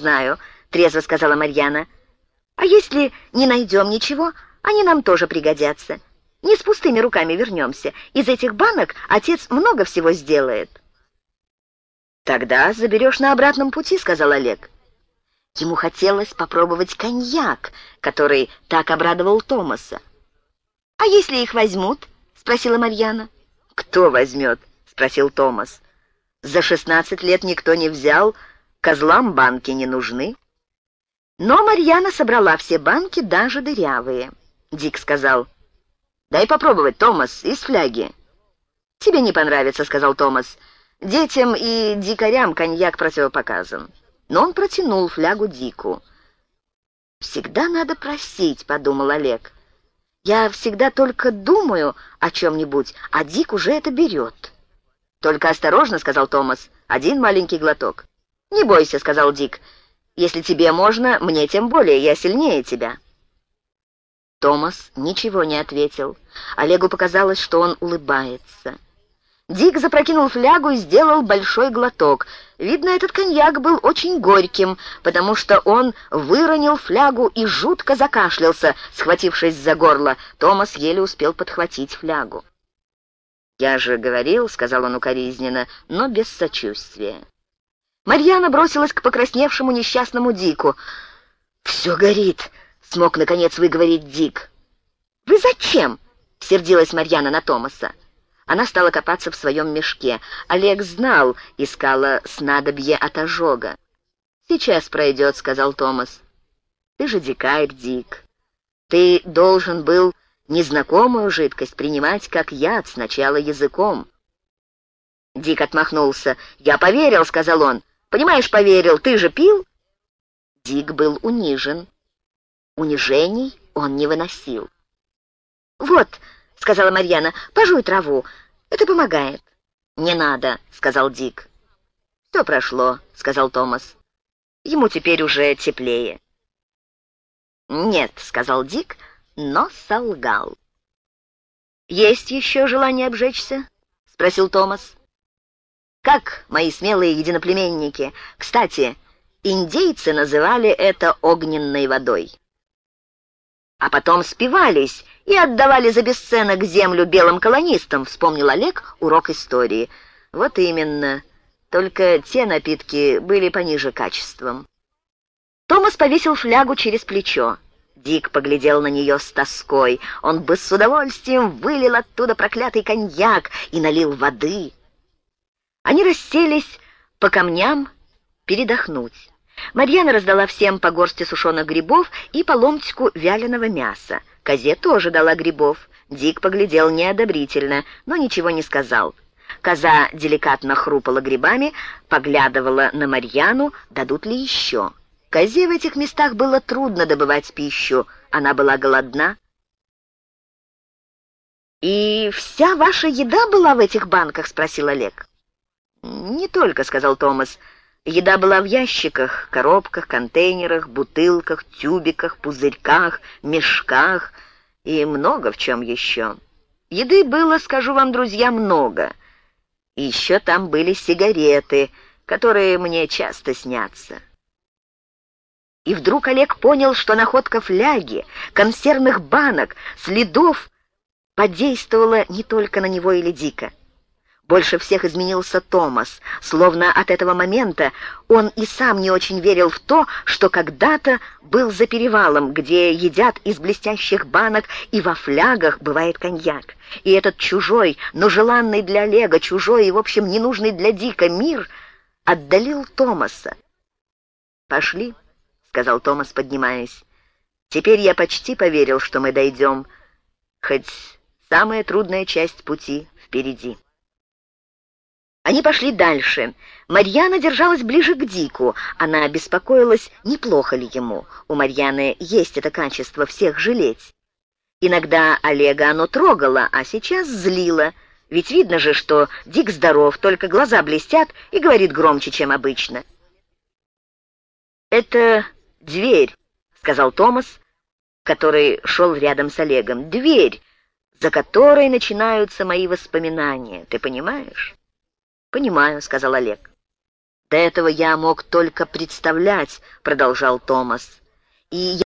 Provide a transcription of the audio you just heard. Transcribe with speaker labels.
Speaker 1: знаю», — трезво сказала Марьяна. «А если не найдем ничего, они нам тоже пригодятся. Не с пустыми руками вернемся. Из этих банок отец много всего сделает».
Speaker 2: «Тогда заберешь на обратном пути», — сказал Олег. Ему хотелось попробовать коньяк, который так обрадовал Томаса.
Speaker 1: «А если их возьмут?» — спросила Марьяна.
Speaker 2: «Кто возьмет?» — спросил Томас. «За шестнадцать лет никто не взял, козлам банки не нужны».
Speaker 1: Но Марьяна собрала все банки, даже дырявые. Дик сказал,
Speaker 2: «Дай попробовать, Томас, из фляги».
Speaker 1: «Тебе не понравится», — сказал Томас. «Детям и дикарям коньяк противопоказан». Но он протянул флягу Дику. «Всегда надо просить», — подумал Олег. Я всегда только думаю о чем-нибудь, а Дик уже это берет».
Speaker 2: «Только осторожно», — сказал Томас, — «один маленький глоток».
Speaker 1: «Не бойся», — сказал Дик. «Если тебе можно, мне тем более, я сильнее тебя». Томас ничего не ответил. Олегу показалось, что он улыбается. Дик запрокинул флягу и сделал большой глоток. Видно, этот коньяк был очень горьким, потому что он выронил флягу и жутко закашлялся, схватившись за горло. Томас еле успел подхватить флягу. «Я же говорил», — сказал он укоризненно, но без сочувствия. Марьяна бросилась к покрасневшему несчастному Дику. «Все горит», — смог наконец выговорить Дик. «Вы зачем?» — сердилась Марьяна на Томаса. Она стала копаться в своем мешке. Олег знал, искала снадобье от ожога. «Сейчас пройдет», — сказал Томас. «Ты же дикарь, Дик. Ты должен был незнакомую жидкость принимать как яд, сначала языком». Дик отмахнулся. «Я поверил», — сказал он. «Понимаешь, поверил. Ты же пил?» Дик был унижен. Унижений он не выносил. «Вот», — сказала Марьяна, — «пожуй траву. Это помогает». «Не надо», — сказал Дик. «Все прошло», — сказал Томас. «Ему теперь уже теплее». «Нет», — сказал Дик, но солгал. «Есть еще желание обжечься?» — спросил Томас. «Как, мои смелые единоплеменники? Кстати, индейцы называли это огненной водой» а потом спивались и отдавали за бесценок землю белым колонистам, вспомнил Олег урок истории. Вот именно, только те напитки были пониже качеством. Томас повесил флягу через плечо. Дик поглядел на нее с тоской. Он бы с удовольствием вылил оттуда проклятый коньяк и налил воды. Они расселись по камням передохнуть. Марьяна раздала всем по горсти сушеных грибов и по ломтику вяленого мяса. Козе тоже дала грибов. Дик поглядел неодобрительно, но ничего не сказал. Коза деликатно хрупала грибами, поглядывала на Марьяну, дадут ли еще. Козе в этих местах было трудно добывать пищу, она была голодна. «И вся ваша еда была в этих банках?» — спросил Олег. «Не только», — сказал Томас, — Еда была в ящиках, коробках, контейнерах, бутылках, тюбиках, пузырьках, мешках и много в чем еще. Еды было, скажу вам, друзья, много. И еще там были сигареты, которые мне часто снятся. И вдруг Олег понял, что находка фляги, консервных банок, следов подействовала не только на него или Дика. Больше всех изменился Томас, словно от этого момента он и сам не очень верил в то, что когда-то был за перевалом, где едят из блестящих банок и во флягах бывает коньяк. И этот чужой, но желанный для Олега, чужой и, в общем, ненужный для Дика мир отдалил Томаса. «Пошли», — сказал Томас, поднимаясь. «Теперь я почти поверил, что мы дойдем, хоть самая трудная часть пути впереди». Они пошли дальше. Марьяна держалась ближе к Дику. Она беспокоилась, неплохо ли ему. У Марьяны есть это качество всех жалеть. Иногда Олега оно трогало, а сейчас злило. Ведь видно же, что Дик здоров, только глаза блестят и говорит громче, чем обычно. «Это дверь», — сказал Томас, который шел рядом с Олегом. «Дверь, за которой начинаются мои воспоминания, ты понимаешь?» «Понимаю», — сказал Олег. До этого я мог только представлять, продолжал Томас. И